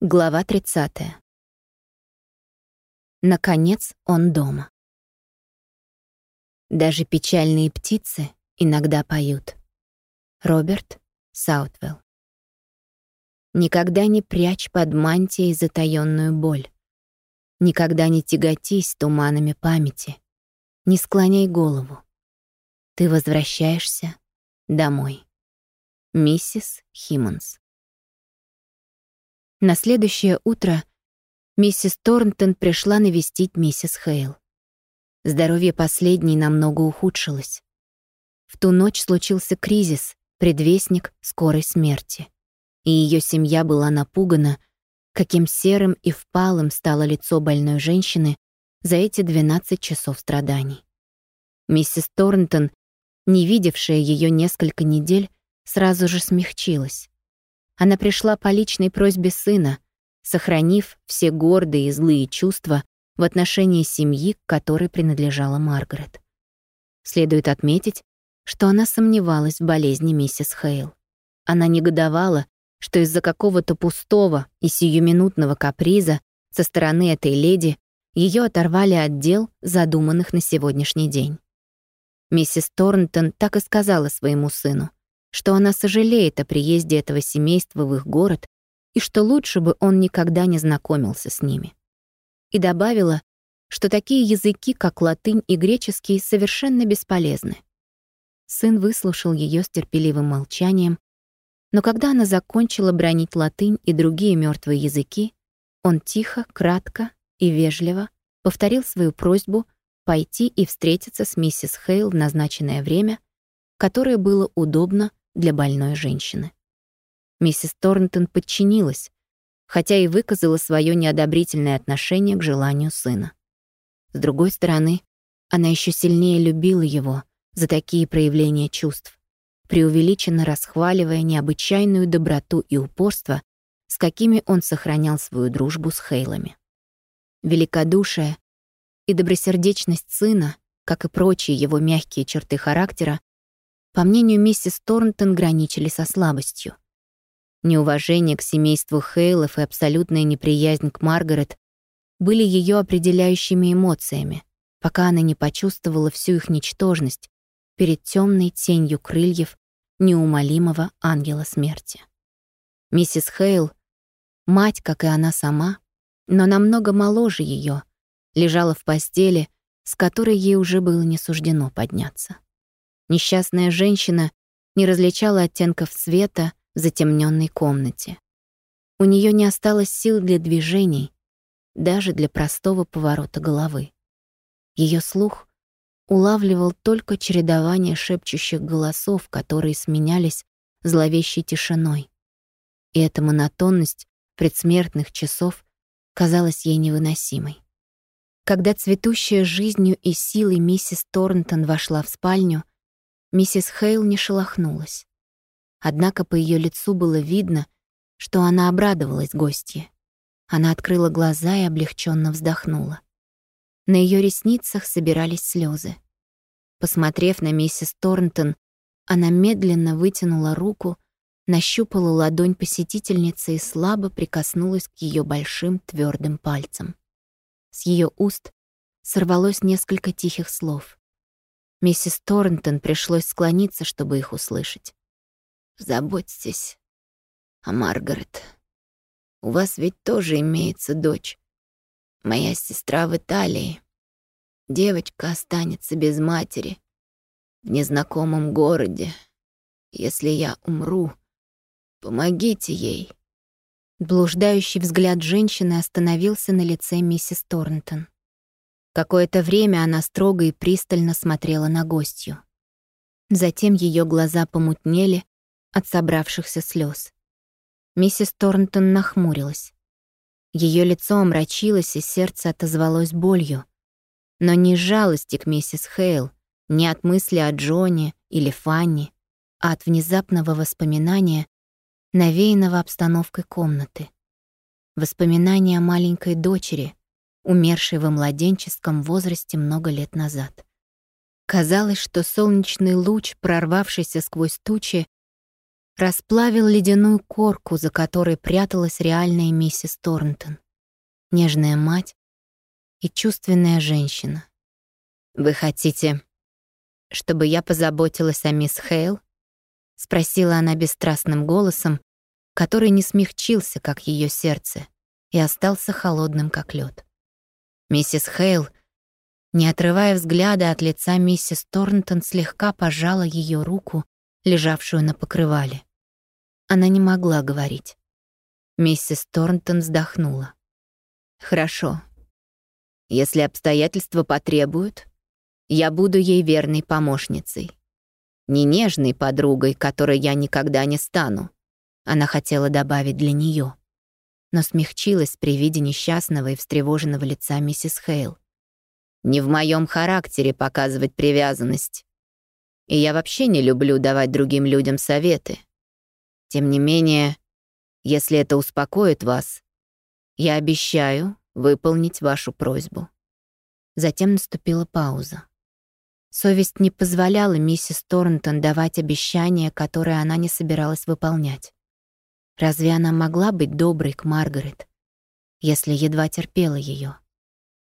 Глава 30. Наконец он дома. Даже печальные птицы иногда поют. Роберт Саутвелл. Никогда не прячь под мантией затаённую боль. Никогда не тяготись туманами памяти. Не склоняй голову. Ты возвращаешься домой. Миссис Химмонс. На следующее утро миссис Торнтон пришла навестить миссис Хейл. Здоровье последней намного ухудшилось. В ту ночь случился кризис, предвестник скорой смерти. И ее семья была напугана, каким серым и впалым стало лицо больной женщины за эти 12 часов страданий. Миссис Торнтон, не видевшая ее несколько недель, сразу же смягчилась. Она пришла по личной просьбе сына, сохранив все гордые и злые чувства в отношении семьи, к которой принадлежала Маргарет. Следует отметить, что она сомневалась в болезни миссис Хейл. Она негодовала, что из-за какого-то пустого и сиюминутного каприза со стороны этой леди ее оторвали от дел, задуманных на сегодняшний день. Миссис Торнтон так и сказала своему сыну что она сожалеет о приезде этого семейства в их город и что лучше бы он никогда не знакомился с ними. И добавила, что такие языки, как латынь и греческий, совершенно бесполезны. Сын выслушал ее с терпеливым молчанием, но когда она закончила бронить латынь и другие мертвые языки, он тихо, кратко и вежливо повторил свою просьбу пойти и встретиться с миссис Хейл в назначенное время, которое было удобно для больной женщины. Миссис Торнтон подчинилась, хотя и выказала свое неодобрительное отношение к желанию сына. С другой стороны, она еще сильнее любила его за такие проявления чувств, преувеличенно расхваливая необычайную доброту и упорство, с какими он сохранял свою дружбу с Хейлами. Великодушие и добросердечность сына, как и прочие его мягкие черты характера, по мнению миссис Торнтон, граничили со слабостью. Неуважение к семейству Хейлов и абсолютная неприязнь к Маргарет были ее определяющими эмоциями, пока она не почувствовала всю их ничтожность перед темной тенью крыльев неумолимого ангела смерти. Миссис Хейл, мать, как и она сама, но намного моложе ее, лежала в постели, с которой ей уже было не суждено подняться. Несчастная женщина не различала оттенков света в затемненной комнате. У нее не осталось сил для движений, даже для простого поворота головы. Ее слух улавливал только чередование шепчущих голосов, которые сменялись зловещей тишиной. И эта монотонность предсмертных часов казалась ей невыносимой. Когда цветущая жизнью и силой миссис Торнтон вошла в спальню, Миссис Хейл не шелохнулась. Однако по ее лицу было видно, что она обрадовалась гостье. Она открыла глаза и облегченно вздохнула. На ее ресницах собирались слезы. Посмотрев на миссис Торнтон, она медленно вытянула руку, нащупала ладонь посетительницы и слабо прикоснулась к ее большим твердым пальцам. С ее уст сорвалось несколько тихих слов. Миссис Торнтон пришлось склониться, чтобы их услышать. «Заботьтесь о Маргарет. У вас ведь тоже имеется дочь. Моя сестра в Италии. Девочка останется без матери в незнакомом городе. Если я умру, помогите ей». Блуждающий взгляд женщины остановился на лице миссис Торнтон. Какое-то время она строго и пристально смотрела на гостью. Затем ее глаза помутнели от собравшихся слез. Миссис Торнтон нахмурилась. Ее лицо омрачилось, и сердце отозвалось болью. Но не жалости к миссис Хейл, не от мысли о Джоне или Фанни, а от внезапного воспоминания, навеянного обстановкой комнаты. Воспоминания о маленькой дочери, умершей во младенческом возрасте много лет назад. Казалось, что солнечный луч, прорвавшийся сквозь тучи, расплавил ледяную корку, за которой пряталась реальная миссис Торнтон, нежная мать и чувственная женщина. «Вы хотите, чтобы я позаботилась о мисс Хейл?» — спросила она бесстрастным голосом, который не смягчился, как ее сердце, и остался холодным, как лед. Миссис Хейл, не отрывая взгляда от лица миссис Торнтон, слегка пожала ее руку, лежавшую на покрывале. Она не могла говорить. Миссис Торнтон вздохнула. «Хорошо. Если обстоятельства потребуют, я буду ей верной помощницей. Не нежной подругой, которой я никогда не стану», она хотела добавить для нее, но смягчилась при виде несчастного и встревоженного лица миссис Хейл. «Не в моем характере показывать привязанность. И я вообще не люблю давать другим людям советы. Тем не менее, если это успокоит вас, я обещаю выполнить вашу просьбу». Затем наступила пауза. Совесть не позволяла миссис Торнтон давать обещания, которые она не собиралась выполнять. Разве она могла быть доброй к Маргарет, если едва терпела ее?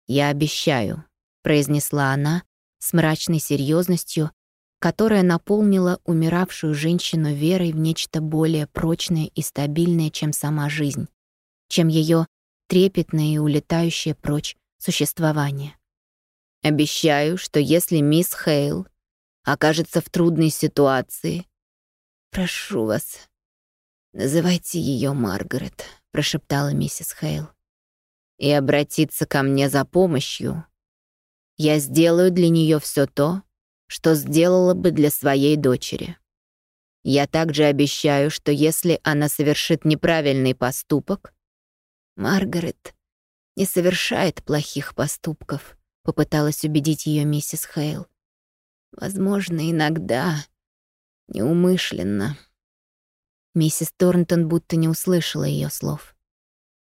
«Я обещаю», — произнесла она с мрачной серьезностью которая наполнила умиравшую женщину верой в нечто более прочное и стабильное, чем сама жизнь, чем ее трепетное и улетающее прочь существование. Обещаю, что если мисс Хейл окажется в трудной ситуации, прошу вас, называйте ее Маргарет, прошептала миссис Хейл, и обратиться ко мне за помощью. Я сделаю для нее все то, что сделала бы для своей дочери. Я также обещаю, что если она совершит неправильный поступок... Маргарет не совершает плохих поступков, попыталась убедить ее миссис Хейл. Возможно, иногда неумышленно. Миссис Торнтон будто не услышала ее слов.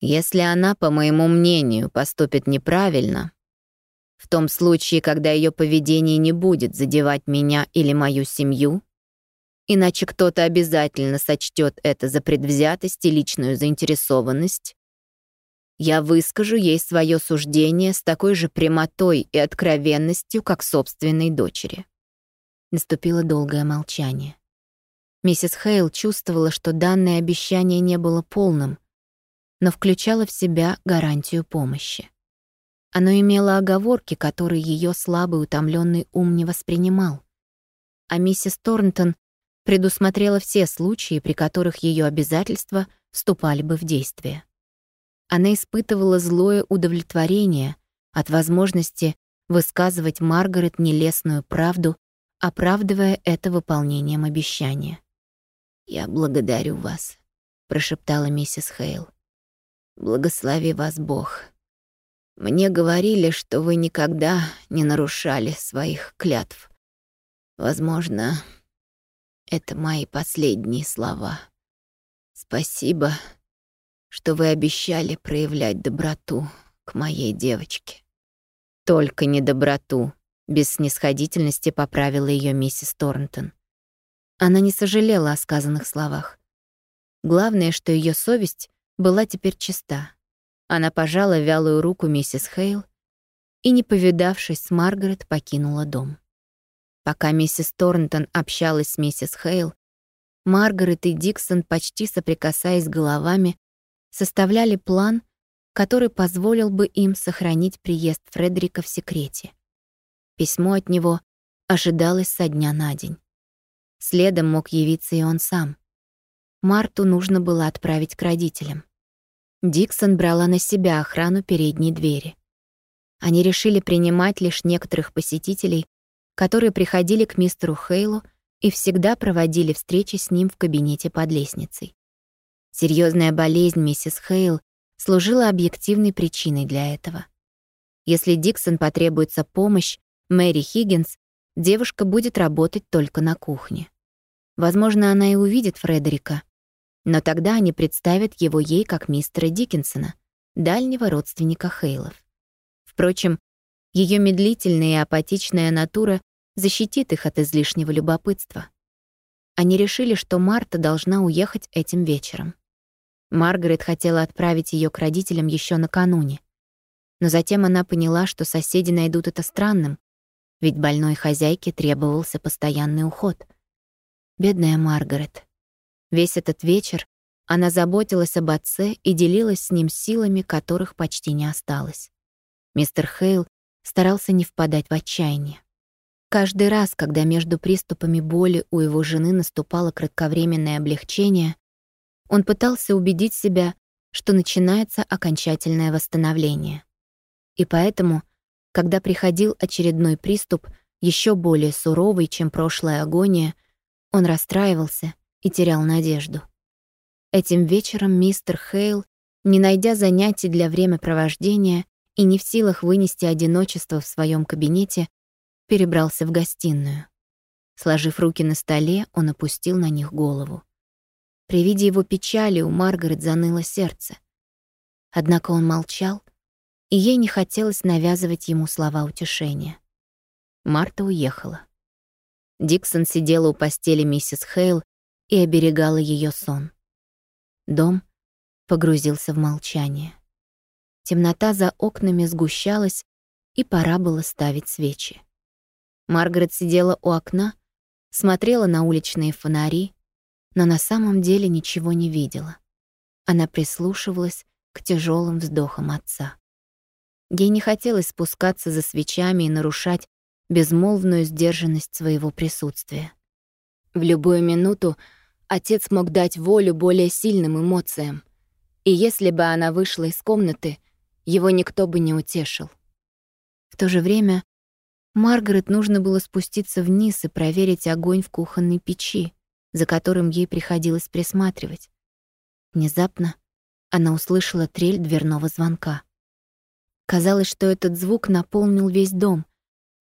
Если она, по моему мнению, поступит неправильно, в том случае, когда ее поведение не будет задевать меня или мою семью, иначе кто-то обязательно сочтет это за предвзятость и личную заинтересованность, я выскажу ей свое суждение с такой же прямотой и откровенностью, как собственной дочери. Наступило долгое молчание. Миссис Хейл чувствовала, что данное обещание не было полным, но включало в себя гарантию помощи. Оно имело оговорки, которые ее слабый утомленный ум не воспринимал. А миссис Торнтон предусмотрела все случаи, при которых ее обязательства вступали бы в действие. Она испытывала злое удовлетворение от возможности высказывать Маргарет нелестную правду, оправдывая это выполнением обещания. «Я благодарю вас», — прошептала миссис Хейл. «Благослови вас Бог. Мне говорили, что вы никогда не нарушали своих клятв. Возможно, это мои последние слова. Спасибо, что вы обещали проявлять доброту к моей девочке. Только не доброту, без снисходительности поправила ее миссис Торнтон. Она не сожалела о сказанных словах. Главное, что ее совесть была теперь чиста. Она пожала вялую руку миссис Хейл и, не повидавшись с Маргарет, покинула дом. Пока миссис Торнтон общалась с миссис Хейл, Маргарет и Диксон, почти соприкасаясь головами, составляли план, который позволил бы им сохранить приезд Фредерика в секрете. Письмо от него ожидалось со дня на день. Следом мог явиться и он сам. Марту нужно было отправить к родителям. Диксон брала на себя охрану передней двери. Они решили принимать лишь некоторых посетителей, которые приходили к мистеру Хейлу и всегда проводили встречи с ним в кабинете под лестницей. Серьезная болезнь миссис Хейл служила объективной причиной для этого. Если Диксон потребуется помощь, Мэри Хиггинс, девушка будет работать только на кухне. Возможно, она и увидит Фредерика, но тогда они представят его ей как мистера Диккенсона, дальнего родственника Хейлов. Впрочем, ее медлительная и апатичная натура защитит их от излишнего любопытства. Они решили, что Марта должна уехать этим вечером. Маргарет хотела отправить ее к родителям еще накануне. Но затем она поняла, что соседи найдут это странным, ведь больной хозяйке требовался постоянный уход. Бедная Маргарет. Весь этот вечер она заботилась об отце и делилась с ним силами, которых почти не осталось. Мистер Хейл старался не впадать в отчаяние. Каждый раз, когда между приступами боли у его жены наступало кратковременное облегчение, он пытался убедить себя, что начинается окончательное восстановление. И поэтому, когда приходил очередной приступ, еще более суровый, чем прошлая агония, он расстраивался и терял надежду. Этим вечером мистер Хейл, не найдя занятий для времяпровождения и не в силах вынести одиночество в своем кабинете, перебрался в гостиную. Сложив руки на столе, он опустил на них голову. При виде его печали у Маргарет заныло сердце. Однако он молчал, и ей не хотелось навязывать ему слова утешения. Марта уехала. Диксон сидела у постели миссис Хейл и оберегала ее сон. Дом погрузился в молчание. Темнота за окнами сгущалась, и пора было ставить свечи. Маргарет сидела у окна, смотрела на уличные фонари, но на самом деле ничего не видела. Она прислушивалась к тяжелым вздохам отца. Ей не хотелось спускаться за свечами и нарушать безмолвную сдержанность своего присутствия. В любую минуту отец мог дать волю более сильным эмоциям. И если бы она вышла из комнаты, его никто бы не утешил. В то же время Маргарет нужно было спуститься вниз и проверить огонь в кухонной печи, за которым ей приходилось присматривать. Внезапно она услышала трель дверного звонка. Казалось, что этот звук наполнил весь дом,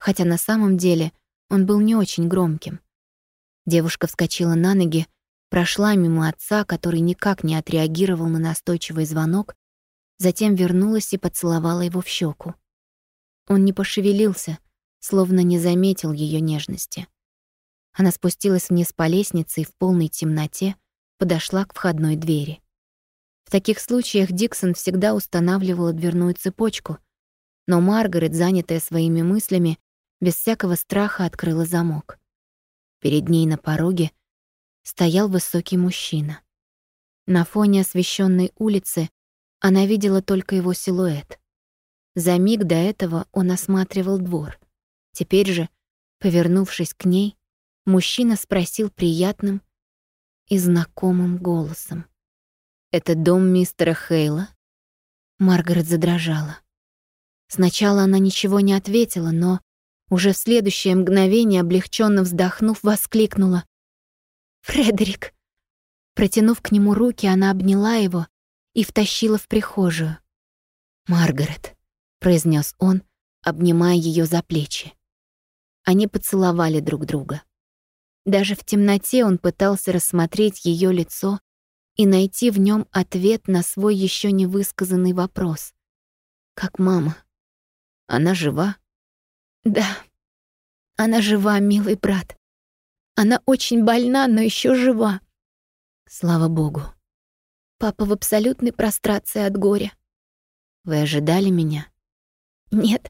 хотя на самом деле он был не очень громким. Девушка вскочила на ноги, прошла мимо отца, который никак не отреагировал на настойчивый звонок, затем вернулась и поцеловала его в щеку. Он не пошевелился, словно не заметил ее нежности. Она спустилась вниз по лестнице и в полной темноте подошла к входной двери. В таких случаях Диксон всегда устанавливала дверную цепочку, но Маргарет, занятая своими мыслями, без всякого страха открыла замок. Перед ней на пороге стоял высокий мужчина. На фоне освещенной улицы она видела только его силуэт. За миг до этого он осматривал двор. Теперь же, повернувшись к ней, мужчина спросил приятным и знакомым голосом. «Это дом мистера Хейла?» Маргарет задрожала. Сначала она ничего не ответила, но уже в следующее мгновение, облегченно вздохнув, воскликнула. «Фредерик!» Протянув к нему руки, она обняла его и втащила в прихожую. «Маргарет», — произнес он, обнимая ее за плечи. Они поцеловали друг друга. Даже в темноте он пытался рассмотреть ее лицо и найти в нем ответ на свой еще не высказанный вопрос. «Как мама? Она жива?» «Да, она жива, милый брат. Она очень больна, но еще жива. Слава богу. Папа в абсолютной прострации от горя. Вы ожидали меня? Нет.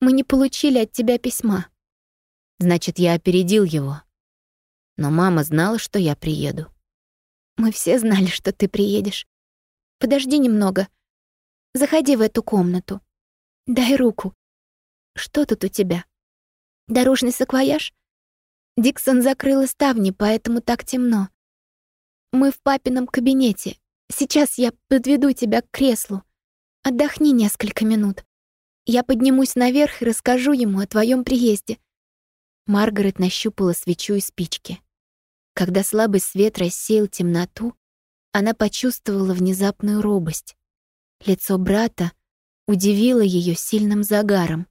Мы не получили от тебя письма. Значит, я опередил его. Но мама знала, что я приеду. Мы все знали, что ты приедешь. Подожди немного. Заходи в эту комнату. Дай руку. Что тут у тебя? Дорожный саквояж? Диксон закрыла ставни, поэтому так темно. Мы в папином кабинете. Сейчас я подведу тебя к креслу. Отдохни несколько минут. Я поднимусь наверх и расскажу ему о твоем приезде. Маргарет нащупала свечу и спички. Когда слабый свет рассеял темноту, она почувствовала внезапную робость. Лицо брата удивило ее сильным загаром.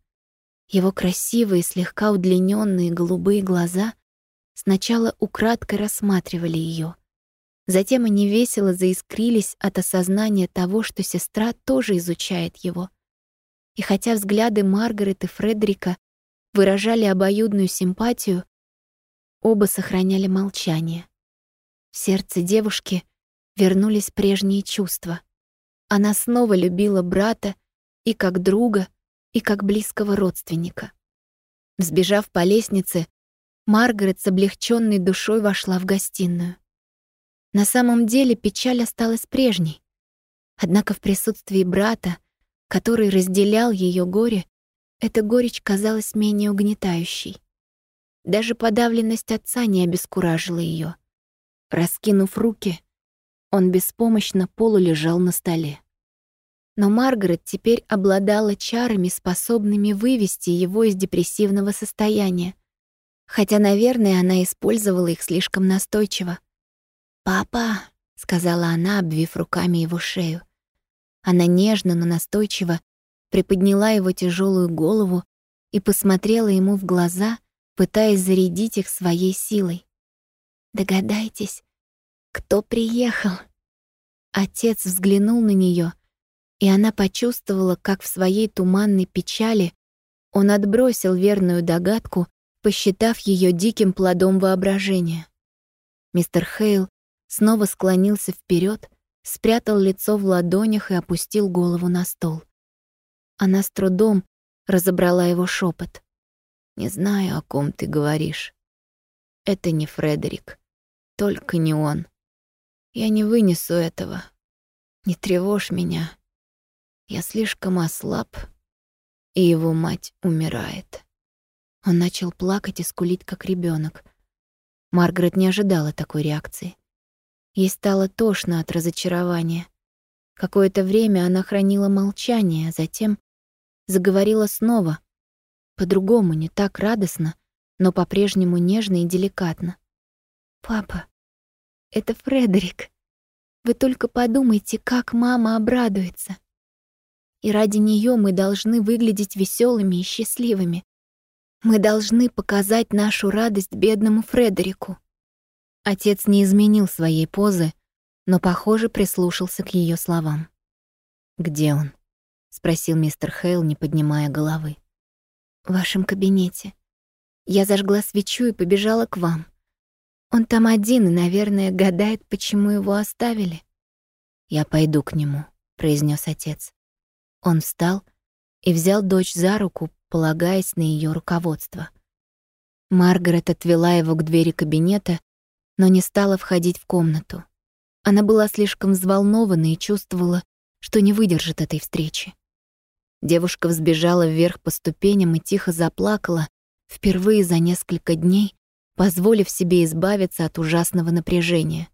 Его красивые, слегка удлиненные голубые глаза сначала украдкой рассматривали ее. Затем они весело заискрились от осознания того, что сестра тоже изучает его. И хотя взгляды Маргарет и Фредерика выражали обоюдную симпатию, оба сохраняли молчание. В сердце девушки вернулись прежние чувства. Она снова любила брата и как друга, и как близкого родственника. Взбежав по лестнице, Маргарет с облегченной душой вошла в гостиную. На самом деле печаль осталась прежней. Однако в присутствии брата, который разделял ее горе, эта горечь казалась менее угнетающей. Даже подавленность отца не обескуражила ее. Раскинув руки, он беспомощно полулежал на столе. Но Маргарет теперь обладала чарами, способными вывести его из депрессивного состояния, хотя, наверное, она использовала их слишком настойчиво. «Папа», — сказала она, обвив руками его шею. Она нежно, но настойчиво приподняла его тяжелую голову и посмотрела ему в глаза, пытаясь зарядить их своей силой. «Догадайтесь, кто приехал?» Отец взглянул на нее, и она почувствовала, как в своей туманной печали он отбросил верную догадку посчитав ее диким плодом воображения. Мистер Хейл снова склонился вперед, спрятал лицо в ладонях и опустил голову на стол. Она с трудом разобрала его шепот. «Не знаю, о ком ты говоришь. Это не Фредерик. Только не он. Я не вынесу этого. Не тревожь меня. Я слишком ослаб, и его мать умирает». Он начал плакать и скулить, как ребенок. Маргарет не ожидала такой реакции. Ей стало тошно от разочарования. Какое-то время она хранила молчание, а затем заговорила снова. По-другому, не так радостно, но по-прежнему нежно и деликатно. «Папа, это Фредерик. Вы только подумайте, как мама обрадуется. И ради нее мы должны выглядеть веселыми и счастливыми. Мы должны показать нашу радость бедному Фредерику. Отец не изменил своей позы, но, похоже, прислушался к ее словам. «Где он?» — спросил мистер Хейл, не поднимая головы. «В вашем кабинете. Я зажгла свечу и побежала к вам. Он там один и, наверное, гадает, почему его оставили». «Я пойду к нему», — произнес отец. Он встал и взял дочь за руку, полагаясь на ее руководство. Маргарет отвела его к двери кабинета, но не стала входить в комнату. Она была слишком взволнована и чувствовала, что не выдержит этой встречи. Девушка взбежала вверх по ступеням и тихо заплакала, впервые за несколько дней, позволив себе избавиться от ужасного напряжения.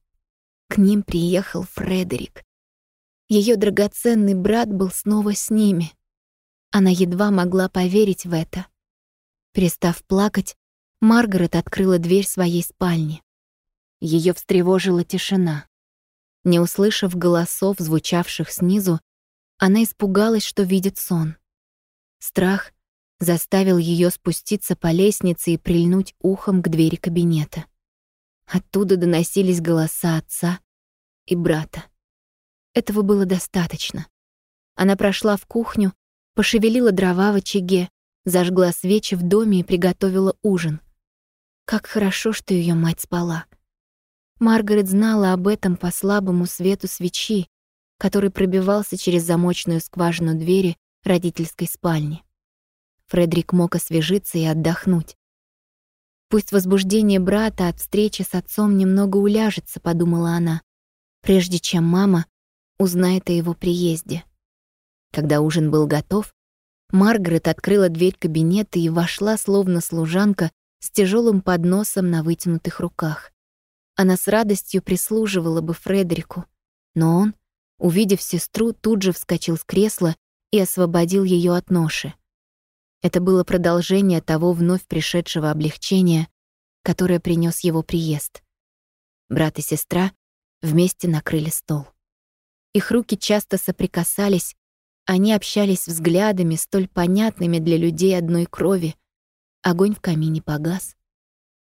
К ним приехал Фредерик. Ее драгоценный брат был снова с ними. Она едва могла поверить в это. Перестав плакать, Маргарет открыла дверь своей спальни. Ее встревожила тишина. Не услышав голосов, звучавших снизу, она испугалась, что видит сон. Страх заставил ее спуститься по лестнице и прильнуть ухом к двери кабинета. Оттуда доносились голоса отца и брата. Этого было достаточно. Она прошла в кухню пошевелила дрова в очаге, зажгла свечи в доме и приготовила ужин. Как хорошо, что ее мать спала. Маргарет знала об этом по слабому свету свечи, который пробивался через замочную скважину двери родительской спальни. Фредерик мог освежиться и отдохнуть. Пусть возбуждение брата от встречи с отцом немного уляжется, подумала она, прежде чем мама узнает о его приезде. Когда ужин был готов, Маргарет открыла дверь кабинета и вошла, словно служанка, с тяжелым подносом на вытянутых руках. Она с радостью прислуживала бы Фредерику, но он, увидев сестру, тут же вскочил с кресла и освободил ее от ноши. Это было продолжение того вновь пришедшего облегчения, которое принес его приезд. Брат и сестра вместе накрыли стол. Их руки часто соприкасались, они общались взглядами, столь понятными для людей одной крови. Огонь в камине погас.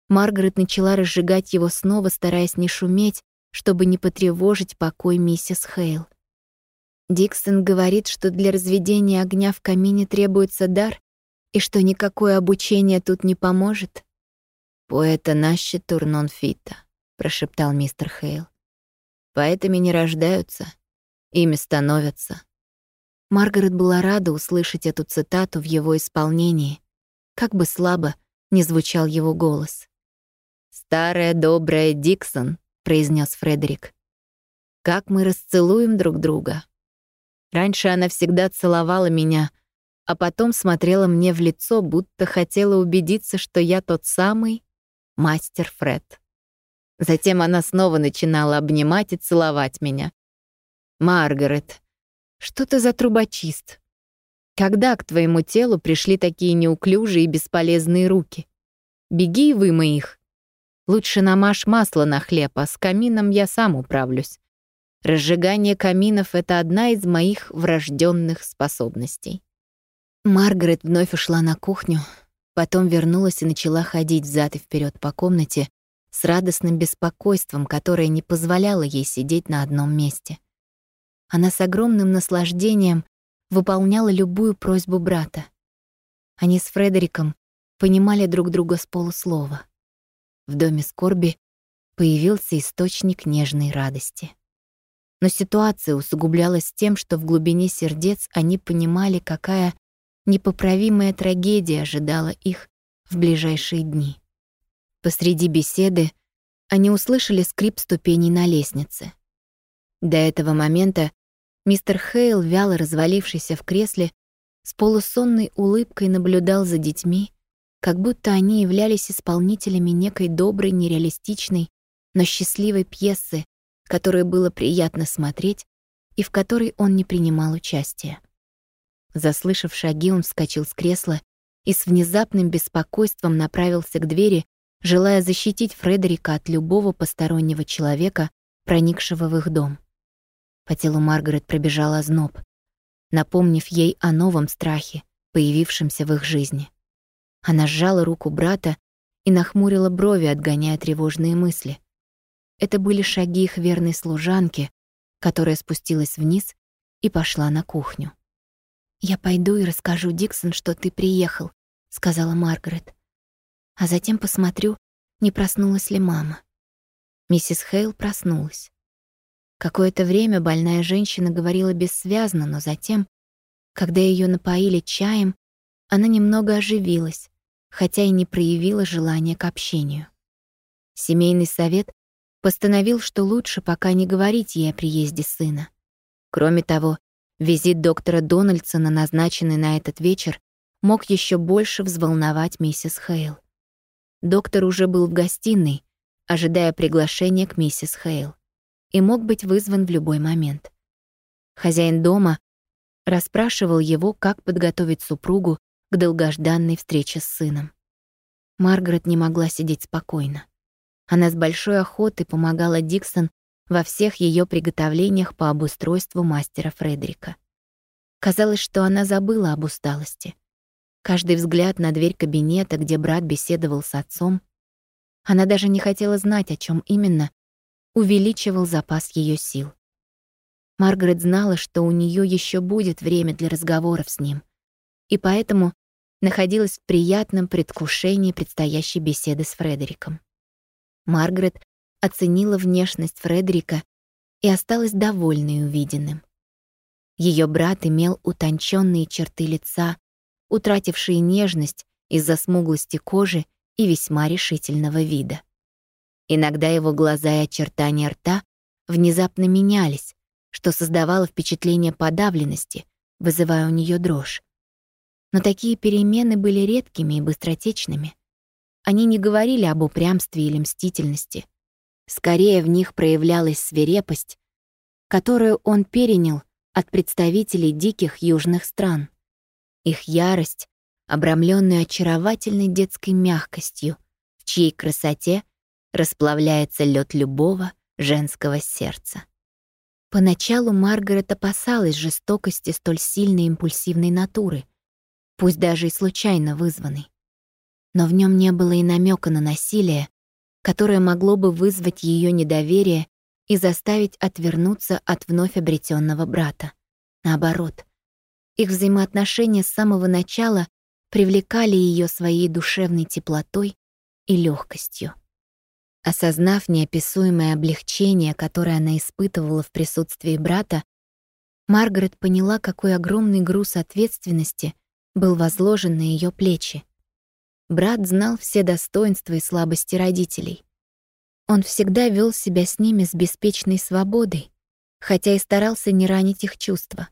Маргарет начала разжигать его снова, стараясь не шуметь, чтобы не потревожить покой миссис Хейл. Диксон говорит, что для разведения огня в камине требуется дар и что никакое обучение тут не поможет. «Поэта наще турнон фита», — прошептал мистер Хейл. «Поэтами не рождаются, ими становятся». Маргарет была рада услышать эту цитату в его исполнении, как бы слабо не звучал его голос. «Старая добрая Диксон», — произнес Фредерик. «Как мы расцелуем друг друга». Раньше она всегда целовала меня, а потом смотрела мне в лицо, будто хотела убедиться, что я тот самый мастер Фред. Затем она снова начинала обнимать и целовать меня. «Маргарет, что ты за трубочист? Когда к твоему телу пришли такие неуклюжие и бесполезные руки? Беги и вымой их. Лучше намажь масло на хлеб, а с камином я сам управлюсь. Разжигание каминов — это одна из моих врожденных способностей. Маргарет вновь ушла на кухню, потом вернулась и начала ходить взад и вперед по комнате с радостным беспокойством, которое не позволяло ей сидеть на одном месте. Она с огромным наслаждением выполняла любую просьбу брата. Они с Фредериком понимали друг друга с полуслова. В доме скорби появился источник нежной радости. Но ситуация усугублялась тем, что в глубине сердец они понимали, какая непоправимая трагедия ожидала их в ближайшие дни. Посреди беседы они услышали скрип ступеней на лестнице. До этого момента Мистер Хейл, вяло развалившийся в кресле, с полусонной улыбкой наблюдал за детьми, как будто они являлись исполнителями некой доброй, нереалистичной, но счастливой пьесы, которую было приятно смотреть и в которой он не принимал участия. Заслышав шаги, он вскочил с кресла и с внезапным беспокойством направился к двери, желая защитить Фредерика от любого постороннего человека, проникшего в их дом. По телу Маргарет пробежал озноб, напомнив ей о новом страхе, появившемся в их жизни. Она сжала руку брата и нахмурила брови, отгоняя тревожные мысли. Это были шаги их верной служанки, которая спустилась вниз и пошла на кухню. «Я пойду и расскажу Диксон, что ты приехал», — сказала Маргарет. «А затем посмотрю, не проснулась ли мама». Миссис Хейл проснулась. Какое-то время больная женщина говорила бессвязно, но затем, когда ее напоили чаем, она немного оживилась, хотя и не проявила желания к общению. Семейный совет постановил, что лучше пока не говорить ей о приезде сына. Кроме того, визит доктора Дональдсона, назначенный на этот вечер, мог еще больше взволновать миссис Хейл. Доктор уже был в гостиной, ожидая приглашения к миссис Хейл и мог быть вызван в любой момент. Хозяин дома расспрашивал его, как подготовить супругу к долгожданной встрече с сыном. Маргарет не могла сидеть спокойно. Она с большой охотой помогала Диксон во всех ее приготовлениях по обустройству мастера Фредерика. Казалось, что она забыла об усталости. Каждый взгляд на дверь кабинета, где брат беседовал с отцом, она даже не хотела знать, о чем именно, увеличивал запас ее сил. Маргарет знала, что у нее еще будет время для разговоров с ним, и поэтому находилась в приятном предвкушении предстоящей беседы с Фредериком. Маргарет оценила внешность Фредерика и осталась довольной увиденным. Ее брат имел утонченные черты лица, утратившие нежность из-за смуглости кожи и весьма решительного вида. Иногда его глаза и очертания рта внезапно менялись, что создавало впечатление подавленности, вызывая у нее дрожь. Но такие перемены были редкими и быстротечными. Они не говорили об упрямстве или мстительности. Скорее в них проявлялась свирепость, которую он перенял от представителей диких южных стран. Их ярость, обрамленная очаровательной детской мягкостью, в чьей красоте расплавляется лед любого женского сердца. Поначалу Маргарет опасалась жестокости столь сильной импульсивной натуры, пусть даже и случайно вызванной. Но в нем не было и намека на насилие, которое могло бы вызвать ее недоверие и заставить отвернуться от вновь обретенного брата. Наоборот, их взаимоотношения с самого начала привлекали ее своей душевной теплотой и легкостью. Осознав неописуемое облегчение, которое она испытывала в присутствии брата, Маргарет поняла, какой огромный груз ответственности был возложен на ее плечи. Брат знал все достоинства и слабости родителей. Он всегда вел себя с ними с беспечной свободой, хотя и старался не ранить их чувства.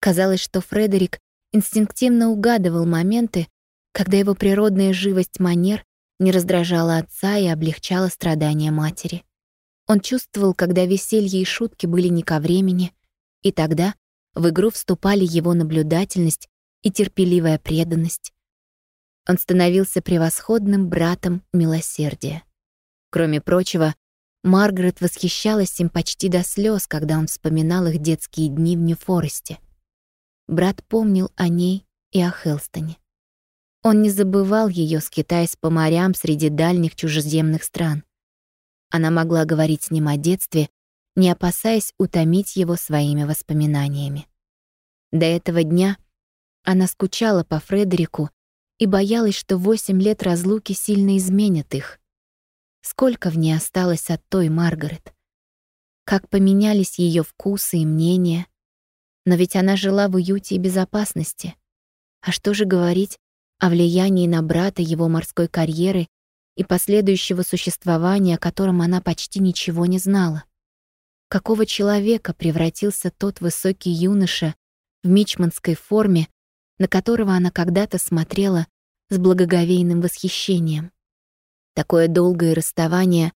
Казалось, что Фредерик инстинктивно угадывал моменты, когда его природная живость манер не раздражала отца и облегчала страдания матери. Он чувствовал, когда веселье и шутки были не ко времени, и тогда в игру вступали его наблюдательность и терпеливая преданность. Он становился превосходным братом милосердия. Кроме прочего, Маргарет восхищалась им почти до слез, когда он вспоминал их детские дни в Нью-Форесте. Брат помнил о ней и о Хелстоне. Он не забывал ее, скитаясь по морям среди дальних чужеземных стран. Она могла говорить с ним о детстве, не опасаясь утомить его своими воспоминаниями. До этого дня она скучала по Фредерику и боялась, что восемь лет разлуки сильно изменят их. Сколько в ней осталось от той Маргарет? Как поменялись ее вкусы и мнения? Но ведь она жила в уюте и безопасности. А что же говорить о влиянии на брата его морской карьеры и последующего существования, о котором она почти ничего не знала. Какого человека превратился тот высокий юноша в мичманской форме, на которого она когда-то смотрела с благоговейным восхищением. Такое долгое расставание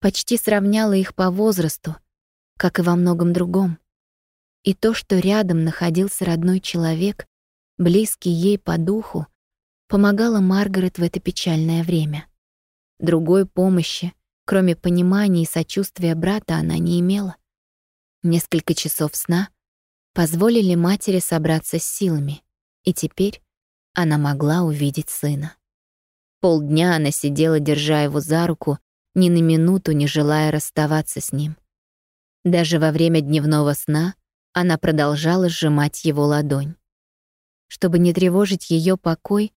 почти сравняло их по возрасту, как и во многом другом. И то, что рядом находился родной человек, близкий ей по духу, помогала Маргарет в это печальное время. Другой помощи, кроме понимания и сочувствия брата, она не имела. Несколько часов сна позволили матери собраться с силами, и теперь она могла увидеть сына. Полдня она сидела, держа его за руку, ни на минуту не желая расставаться с ним. Даже во время дневного сна она продолжала сжимать его ладонь. Чтобы не тревожить ее покой,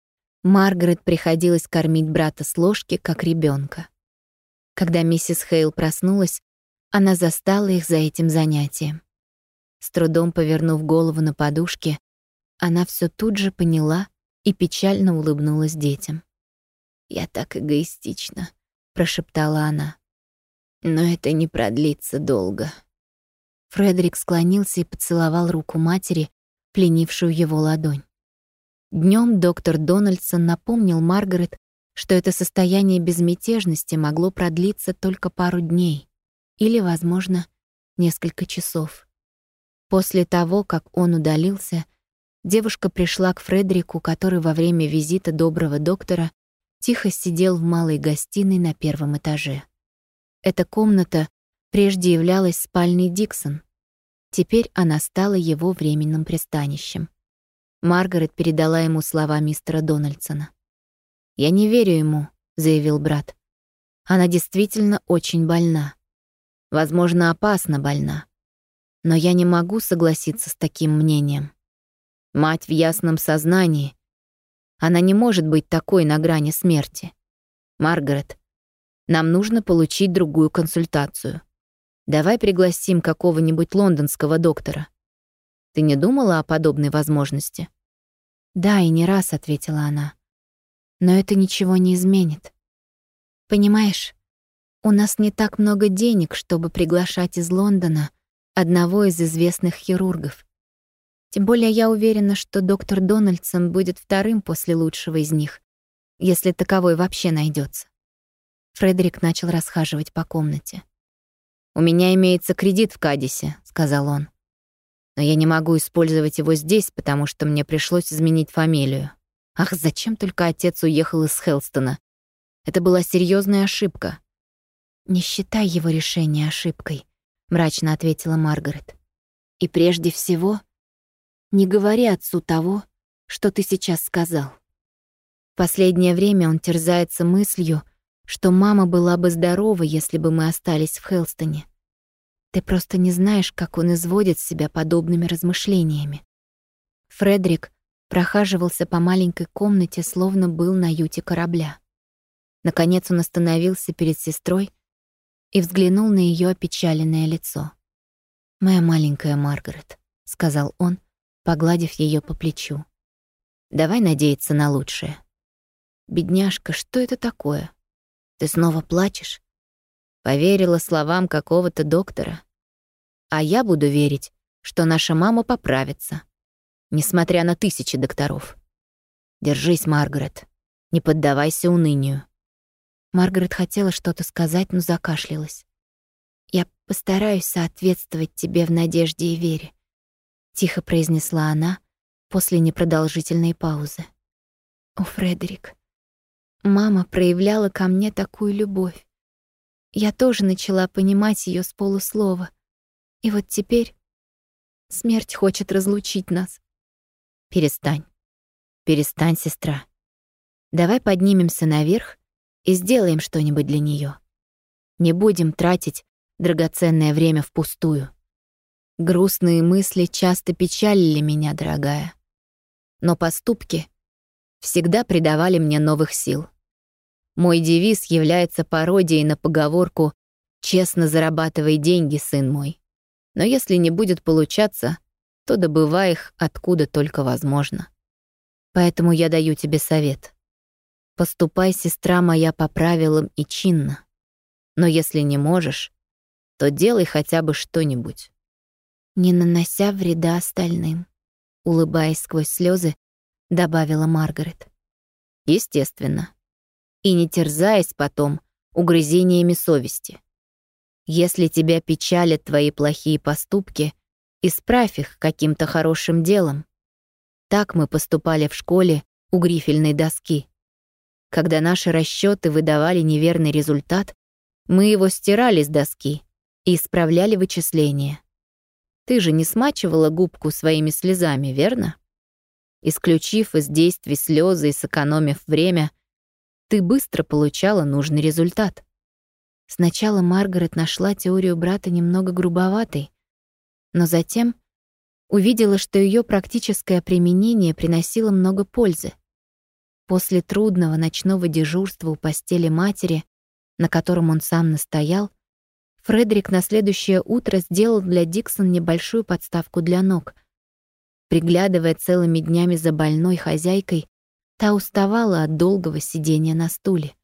Маргарет приходилось кормить брата с ложки, как ребенка. Когда миссис Хейл проснулась, она застала их за этим занятием. С трудом повернув голову на подушке, она все тут же поняла и печально улыбнулась детям. «Я так эгоистична», — прошептала она. «Но это не продлится долго». Фредерик склонился и поцеловал руку матери, пленившую его ладонь. Днем доктор Дональдсон напомнил Маргарет, что это состояние безмятежности могло продлиться только пару дней или, возможно, несколько часов. После того, как он удалился, девушка пришла к Фредерику, который во время визита доброго доктора тихо сидел в малой гостиной на первом этаже. Эта комната прежде являлась спальней Диксон. Теперь она стала его временным пристанищем. Маргарет передала ему слова мистера Дональдсона. «Я не верю ему», — заявил брат. «Она действительно очень больна. Возможно, опасно больна. Но я не могу согласиться с таким мнением. Мать в ясном сознании. Она не может быть такой на грани смерти. Маргарет, нам нужно получить другую консультацию. Давай пригласим какого-нибудь лондонского доктора. Ты не думала о подобной возможности?» «Да, и не раз», — ответила она. «Но это ничего не изменит. Понимаешь, у нас не так много денег, чтобы приглашать из Лондона одного из известных хирургов. Тем более я уверена, что доктор Дональдсон будет вторым после лучшего из них, если таковой вообще найдется. Фредерик начал расхаживать по комнате. «У меня имеется кредит в Кадисе», — сказал он но я не могу использовать его здесь, потому что мне пришлось изменить фамилию. Ах, зачем только отец уехал из Хелстона? Это была серьезная ошибка. «Не считай его решение ошибкой», — мрачно ответила Маргарет. «И прежде всего, не говори отцу того, что ты сейчас сказал. Последнее время он терзается мыслью, что мама была бы здорова, если бы мы остались в Хелстоне. Ты просто не знаешь, как он изводит себя подобными размышлениями. Фредерик прохаживался по маленькой комнате, словно был на юте корабля. Наконец он остановился перед сестрой и взглянул на ее опечаленное лицо. «Моя маленькая Маргарет», — сказал он, погладив ее по плечу. «Давай надеяться на лучшее». «Бедняжка, что это такое? Ты снова плачешь?» Поверила словам какого-то доктора. А я буду верить, что наша мама поправится, несмотря на тысячи докторов. Держись, Маргарет. Не поддавайся унынию. Маргарет хотела что-то сказать, но закашлялась. «Я постараюсь соответствовать тебе в надежде и вере», — тихо произнесла она после непродолжительной паузы. «О, Фредерик, мама проявляла ко мне такую любовь. Я тоже начала понимать ее с полуслова. И вот теперь смерть хочет разлучить нас. Перестань. Перестань, сестра. Давай поднимемся наверх и сделаем что-нибудь для нее. Не будем тратить драгоценное время впустую. Грустные мысли часто печалили меня, дорогая. Но поступки всегда придавали мне новых сил. Мой девиз является пародией на поговорку «Честно зарабатывай деньги, сын мой». Но если не будет получаться, то добывай их откуда только возможно. Поэтому я даю тебе совет. Поступай, сестра моя, по правилам и чинно. Но если не можешь, то делай хотя бы что-нибудь. Не нанося вреда остальным, улыбаясь сквозь слезы, добавила Маргарет. Естественно. И не терзаясь потом угрызениями совести. Если тебя печалят твои плохие поступки, исправь их каким-то хорошим делом. Так мы поступали в школе у грифельной доски. Когда наши расчеты выдавали неверный результат, мы его стирали с доски и исправляли вычисления. Ты же не смачивала губку своими слезами, верно? Исключив из действий слезы и сэкономив время, ты быстро получала нужный результат. Сначала Маргарет нашла теорию брата немного грубоватой, но затем увидела, что ее практическое применение приносило много пользы. После трудного ночного дежурства у постели матери, на котором он сам настоял, Фредерик на следующее утро сделал для Диксон небольшую подставку для ног. Приглядывая целыми днями за больной хозяйкой, та уставала от долгого сидения на стуле.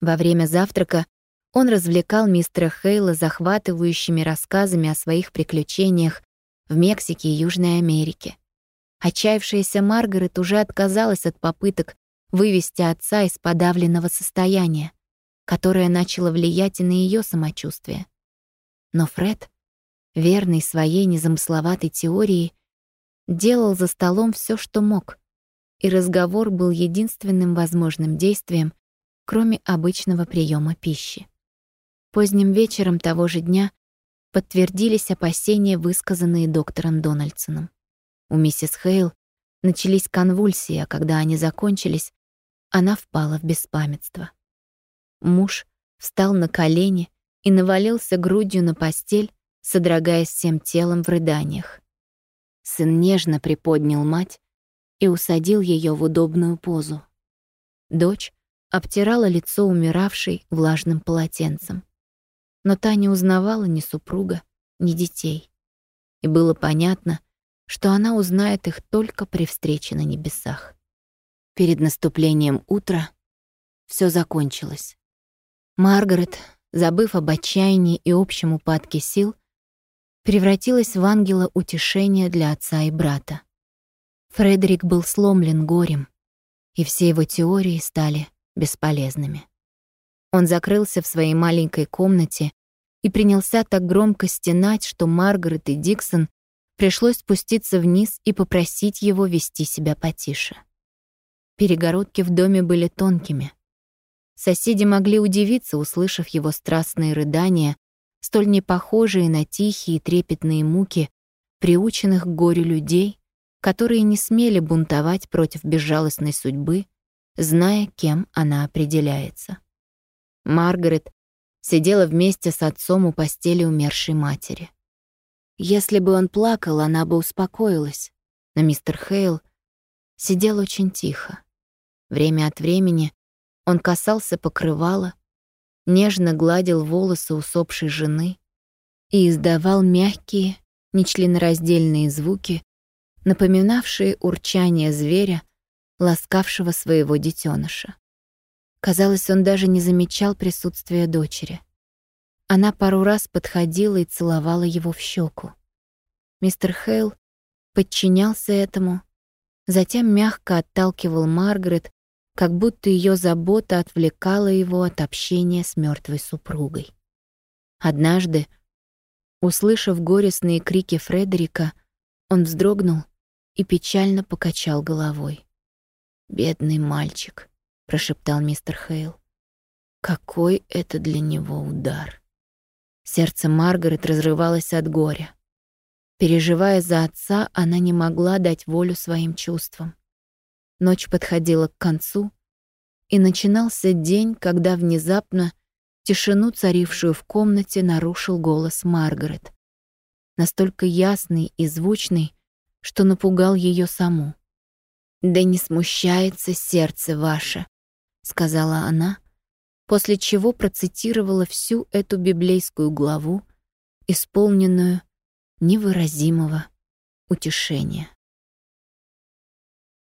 Во время завтрака он развлекал мистера Хейла захватывающими рассказами о своих приключениях в Мексике и Южной Америке. Отчаявшаяся Маргарет уже отказалась от попыток вывести отца из подавленного состояния, которое начало влиять и на ее самочувствие. Но Фред, верный своей незамысловатой теории, делал за столом все, что мог, и разговор был единственным возможным действием, кроме обычного приема пищи. Поздним вечером того же дня подтвердились опасения, высказанные доктором Дональдсоном. У миссис Хейл начались конвульсии, а когда они закончились, она впала в беспамятство. Муж встал на колени и навалился грудью на постель, содрогаясь всем телом в рыданиях. Сын нежно приподнял мать и усадил ее в удобную позу. Дочь обтирала лицо умиравшей влажным полотенцем. Но та не узнавала ни супруга, ни детей. И было понятно, что она узнает их только при встрече на небесах. Перед наступлением утра все закончилось. Маргарет, забыв об отчаянии и общем упадке сил, превратилась в ангела утешения для отца и брата. Фредерик был сломлен горем, и все его теории стали бесполезными. Он закрылся в своей маленькой комнате и принялся так громко стенать, что Маргарет и Диксон Пришлось спуститься вниз и попросить его вести себя потише. Перегородки в доме были тонкими. Соседи могли удивиться, услышав его страстные рыдания, столь непохожие на тихие трепетные муки, приученных к горю людей, которые не смели бунтовать против безжалостной судьбы, зная, кем она определяется. Маргарет сидела вместе с отцом у постели умершей матери. Если бы он плакал, она бы успокоилась. Но мистер Хейл сидел очень тихо. Время от времени Он касался покрывала, нежно гладил волосы усопшей жены и издавал мягкие, нечленораздельные звуки, напоминавшие урчание зверя, ласкавшего своего детеныша. Казалось, он даже не замечал присутствия дочери. Она пару раз подходила и целовала его в щеку. Мистер Хейл подчинялся этому, затем мягко отталкивал Маргарет, как будто ее забота отвлекала его от общения с мертвой супругой. Однажды, услышав горестные крики Фредерика, он вздрогнул и печально покачал головой. «Бедный мальчик», — прошептал мистер Хейл. «Какой это для него удар!» Сердце Маргарет разрывалось от горя. Переживая за отца, она не могла дать волю своим чувствам. Ночь подходила к концу, и начинался день, когда внезапно тишину, царившую в комнате, нарушил голос Маргарет. Настолько ясный и звучный, что напугал ее саму. «Да не смущается сердце ваше», — сказала она, после чего процитировала всю эту библейскую главу, исполненную невыразимого утешения.